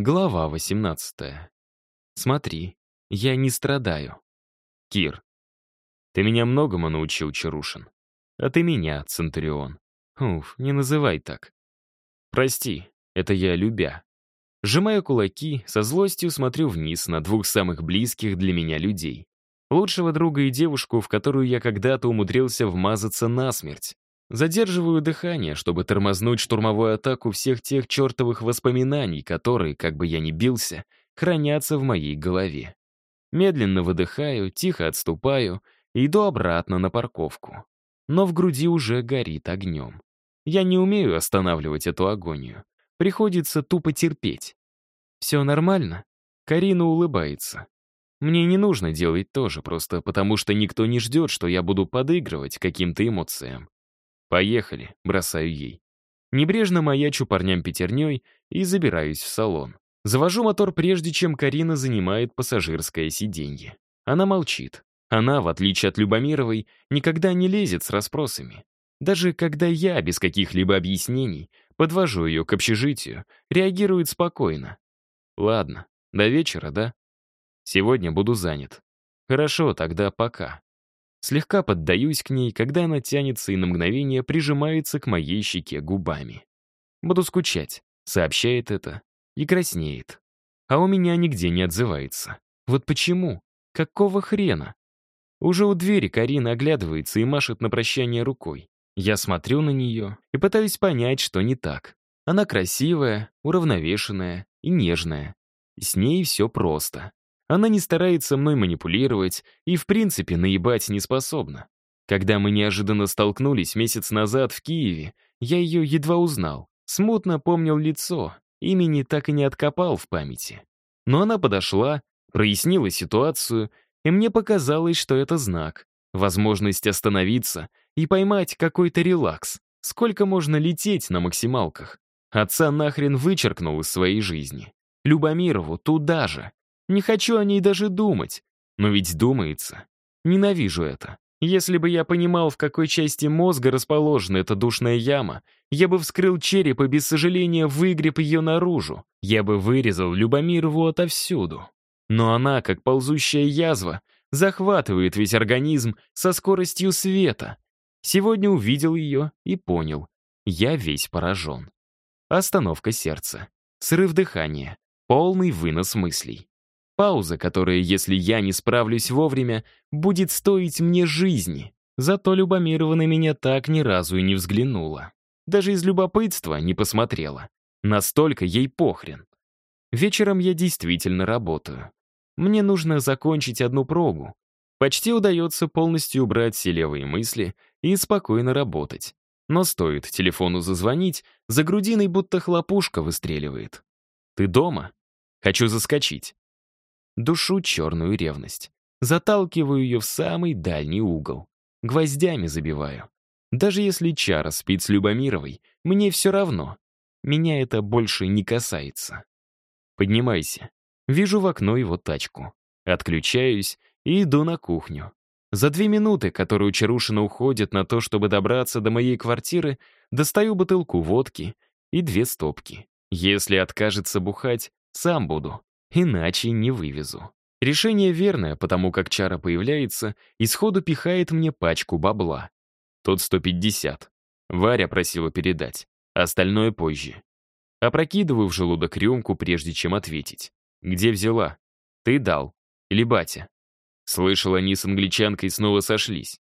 Глава 18. Смотри, я не страдаю. Кир. Ты меня многому научил, Чарушин. А ты меня, Центурион. Уф, не называй так. Прости, это я любя. Сжимая кулаки, со злостью смотрю вниз на двух самых близких для меня людей. Лучшего друга и девушку, в которую я когда-то умудрился вмазаться насмерть. Задерживаю дыхание, чтобы тормознуть штурмовую атаку всех тех чертовых воспоминаний, которые, как бы я ни бился, хранятся в моей голове. Медленно выдыхаю, тихо отступаю и иду обратно на парковку. Но в груди уже горит огнем. Я не умею останавливать эту агонию. Приходится тупо терпеть. «Все нормально?» Карина улыбается. Мне не нужно делать тоже, просто потому что никто не ждет, что я буду подыгрывать каким-то эмоциям. «Поехали», — бросаю ей. Небрежно маячу парням пятерней и забираюсь в салон. Завожу мотор, прежде чем Карина занимает пассажирское сиденье. Она молчит. Она, в отличие от Любомировой, никогда не лезет с расспросами. Даже когда я, без каких-либо объяснений, подвожу ее к общежитию, реагирует спокойно. Ладно, до вечера, да? Сегодня буду занят. Хорошо, тогда пока. Слегка поддаюсь к ней, когда она тянется и на мгновение прижимается к моей щеке губами. «Буду скучать», — сообщает это, и краснеет. А у меня нигде не отзывается. Вот почему? Какого хрена? Уже у двери Карина оглядывается и машет на прощание рукой. Я смотрю на нее и пытаюсь понять, что не так. Она красивая, уравновешенная и нежная. с ней все просто. Она не старается мной манипулировать и, в принципе, наебать не способна. Когда мы неожиданно столкнулись месяц назад в Киеве, я ее едва узнал. Смутно помнил лицо, имени так и не откопал в памяти. Но она подошла, прояснила ситуацию, и мне показалось, что это знак. Возможность остановиться и поймать какой-то релакс. Сколько можно лететь на максималках? Отца нахрен вычеркнул из своей жизни. Любомирову туда же. Не хочу о ней даже думать. Но ведь думается. Ненавижу это. Если бы я понимал, в какой части мозга расположена эта душная яма, я бы вскрыл череп и без сожаления выгреб ее наружу. Я бы вырезал Любомирову отовсюду. Но она, как ползущая язва, захватывает весь организм со скоростью света. Сегодня увидел ее и понял. Я весь поражен. Остановка сердца. Срыв дыхания. Полный вынос мыслей. Пауза, которая, если я не справлюсь вовремя, будет стоить мне жизни. Зато Любомирова на меня так ни разу и не взглянула. Даже из любопытства не посмотрела. Настолько ей похрен. Вечером я действительно работаю. Мне нужно закончить одну прогу. Почти удается полностью убрать все левые мысли и спокойно работать. Но стоит телефону зазвонить, за грудиной будто хлопушка выстреливает. «Ты дома?» «Хочу заскочить» душу черную ревность. Заталкиваю ее в самый дальний угол. Гвоздями забиваю. Даже если Чара спит с Любомировой, мне все равно. Меня это больше не касается. Поднимайся. Вижу в окно его тачку. Отключаюсь и иду на кухню. За две минуты, которые Чарушина уходят на то, чтобы добраться до моей квартиры, достаю бутылку водки и две стопки. Если откажется бухать, сам буду. Иначе не вывезу. Решение верное, потому как чара появляется и сходу пихает мне пачку бабла. Тот 150. Варя просила передать. Остальное позже. Опрокидываю в желудок рюмку, прежде чем ответить. «Где взяла? Ты дал. Или батя?» Слышал, они с англичанкой снова сошлись.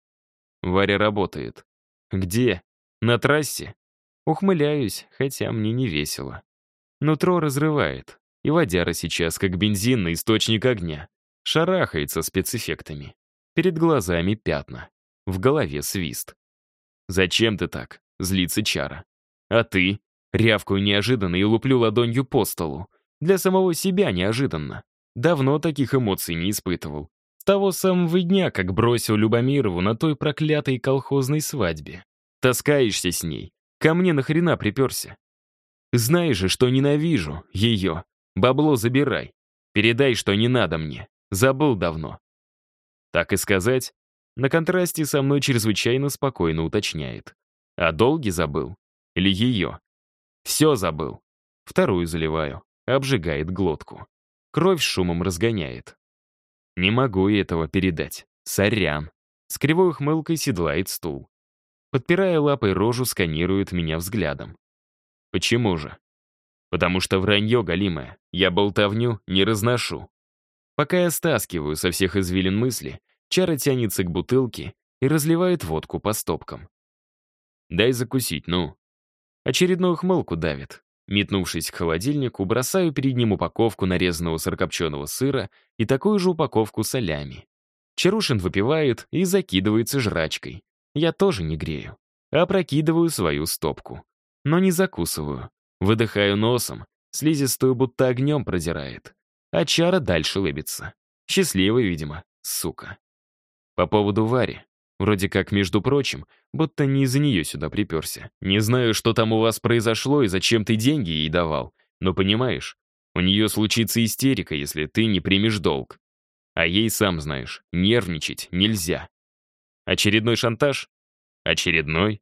Варя работает. «Где? На трассе?» Ухмыляюсь, хотя мне не весело. Нутро разрывает. И водяра сейчас, как бензин источник огня. Шарахается спецэффектами. Перед глазами пятна. В голове свист. «Зачем ты так?» — злится Чара. «А ты?» — рявкую неожиданно и луплю ладонью по столу. Для самого себя неожиданно. Давно таких эмоций не испытывал. С того самого дня, как бросил Любомирову на той проклятой колхозной свадьбе. Таскаешься с ней. Ко мне нахрена приперся? Знаешь же, что ненавижу ее. Бабло забирай. Передай, что не надо мне. Забыл давно. Так и сказать, на контрасте со мной чрезвычайно спокойно уточняет. А долги забыл? Или ее? Все забыл. Вторую заливаю. обжигает глотку. Кровь шумом разгоняет. Не могу я этого передать. Сорян. С кривой ухмылкой седлает стул. Подпирая лапой рожу, сканирует меня взглядом. Почему же? Потому что вранье галимое. Я болтовню не разношу. Пока я стаскиваю со всех извилин мысли, Чара тянется к бутылке и разливает водку по стопкам. «Дай закусить, ну». Очередную хмылку давит. Метнувшись к холодильнику, бросаю перед ним упаковку нарезанного сырокопченого сыра и такую же упаковку солями. Чарушин выпивает и закидывается жрачкой. Я тоже не грею. Опрокидываю свою стопку. Но не закусываю. Выдыхаю носом, слизистую будто огнем продирает. А Чара дальше лыбится. Счастливый, видимо, сука. По поводу Вари. Вроде как, между прочим, будто не из-за нее сюда приперся. Не знаю, что там у вас произошло и зачем ты деньги ей давал. Но понимаешь, у нее случится истерика, если ты не примешь долг. А ей, сам знаешь, нервничать нельзя. Очередной шантаж? Очередной?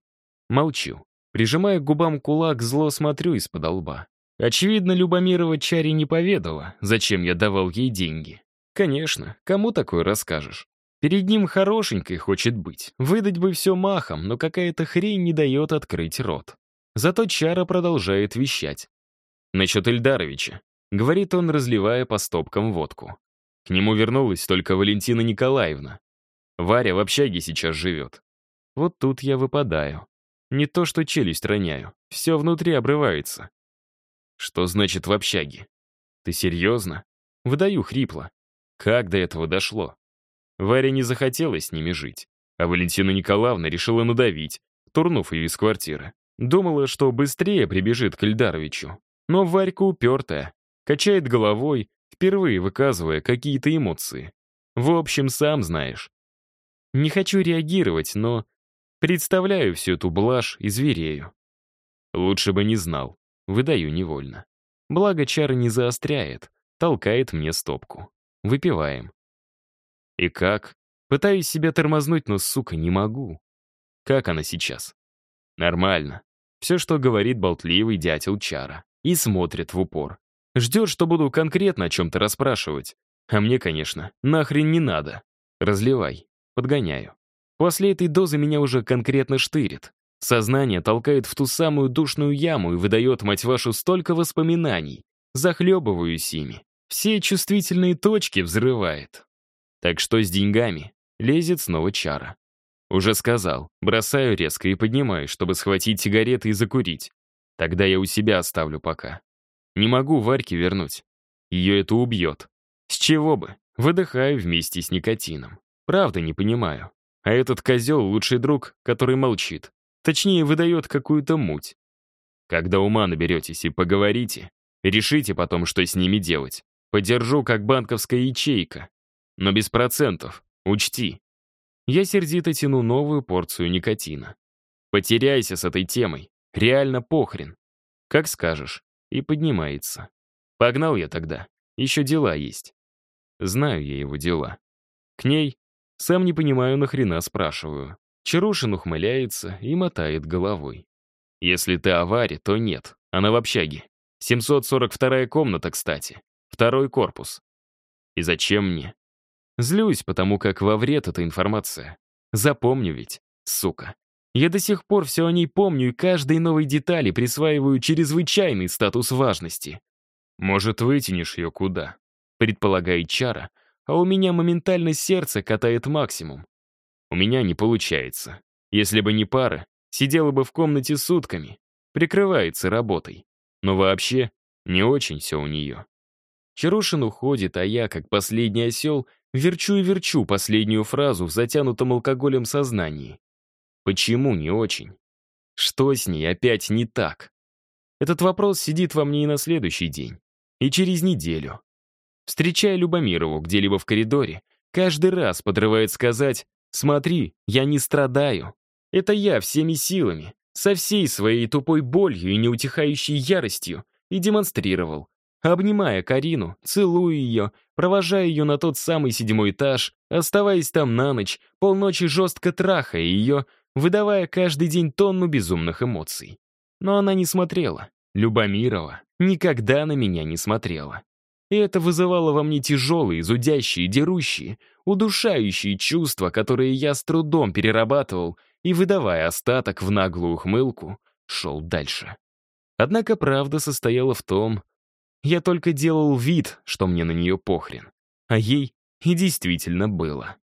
Молчу. Прижимая к губам кулак, зло смотрю из-под лба. Очевидно, Любомирова Чари не поведала, зачем я давал ей деньги. Конечно, кому такое расскажешь? Перед ним хорошенькой хочет быть. Выдать бы все махом, но какая-то хрень не дает открыть рот. Зато Чара продолжает вещать. «Насчет Ильдаровича», — говорит он, разливая по стопкам водку. К нему вернулась только Валентина Николаевна. Варя в общаге сейчас живет. Вот тут я выпадаю. Не то что челюсть роняю, все внутри обрывается. Что значит в общаге? Ты серьезно? Выдаю хрипло. Как до этого дошло? Варе не захотелось с ними жить, а Валентина Николаевна решила надавить, турнув ее из квартиры. Думала, что быстрее прибежит к Ильдаровичу. Но Варька упертая, качает головой, впервые выказывая какие-то эмоции. В общем, сам знаешь. Не хочу реагировать, но представляю всю эту блажь и зверею. Лучше бы не знал, выдаю невольно. Благо чар не заостряет, толкает мне стопку. Выпиваем. И как? Пытаюсь себя тормознуть, но, сука, не могу. Как она сейчас? Нормально. Все, что говорит болтливый дятел Чара. И смотрит в упор. Ждет, что буду конкретно о чем-то расспрашивать. А мне, конечно, нахрен не надо. Разливай. Подгоняю. После этой дозы меня уже конкретно штырит. Сознание толкает в ту самую душную яму и выдает, мать вашу, столько воспоминаний. Захлебываюсь ими. Все чувствительные точки взрывает. Так что с деньгами? Лезет снова чара. Уже сказал. Бросаю резко и поднимаюсь, чтобы схватить сигареты и закурить. Тогда я у себя оставлю пока. Не могу Варьке вернуть. Ее это убьет. С чего бы? Выдыхаю вместе с никотином. Правда не понимаю. А этот козел — лучший друг, который молчит. Точнее, выдает какую-то муть. Когда ума наберетесь и поговорите, решите потом, что с ними делать. Подержу, как банковская ячейка. Но без процентов, учти. Я сердито тяну новую порцию никотина. Потеряйся с этой темой. Реально похрен. Как скажешь. И поднимается. Погнал я тогда. Еще дела есть. Знаю я его дела. К ней сам не понимаю, нахрена спрашиваю. Чарушин ухмыляется и мотает головой. Если ты авария, то нет. Она в общаге. 742 комната, кстати. Второй корпус. И зачем мне? Злюсь, потому как во вред эта информация. Запомню ведь, сука. Я до сих пор все о ней помню и каждой новой детали присваиваю чрезвычайный статус важности. Может, вытянешь ее куда? Предполагает Чара, а у меня моментально сердце катает максимум. У меня не получается. Если бы не пара, сидела бы в комнате сутками, прикрывается работой. Но вообще, не очень все у нее. Чарушин уходит, а я, как последний осел, Верчу и верчу последнюю фразу в затянутом алкоголем сознании. Почему не очень? Что с ней опять не так? Этот вопрос сидит во мне и на следующий день, и через неделю. Встречая Любомирову где-либо в коридоре, каждый раз подрывает сказать «Смотри, я не страдаю». Это я всеми силами, со всей своей тупой болью и неутихающей яростью и демонстрировал, обнимая Карину, целуя ее, провожая ее на тот самый седьмой этаж, оставаясь там на ночь, полночи жестко трахая ее, выдавая каждый день тонну безумных эмоций. Но она не смотрела, Любомирова никогда на меня не смотрела. И это вызывало во мне тяжелые, зудящие, дерущие, удушающие чувства, которые я с трудом перерабатывал и, выдавая остаток в наглую ухмылку, шел дальше. Однако правда состояла в том, я только делал вид, что мне на нее похрен, а ей и действительно было.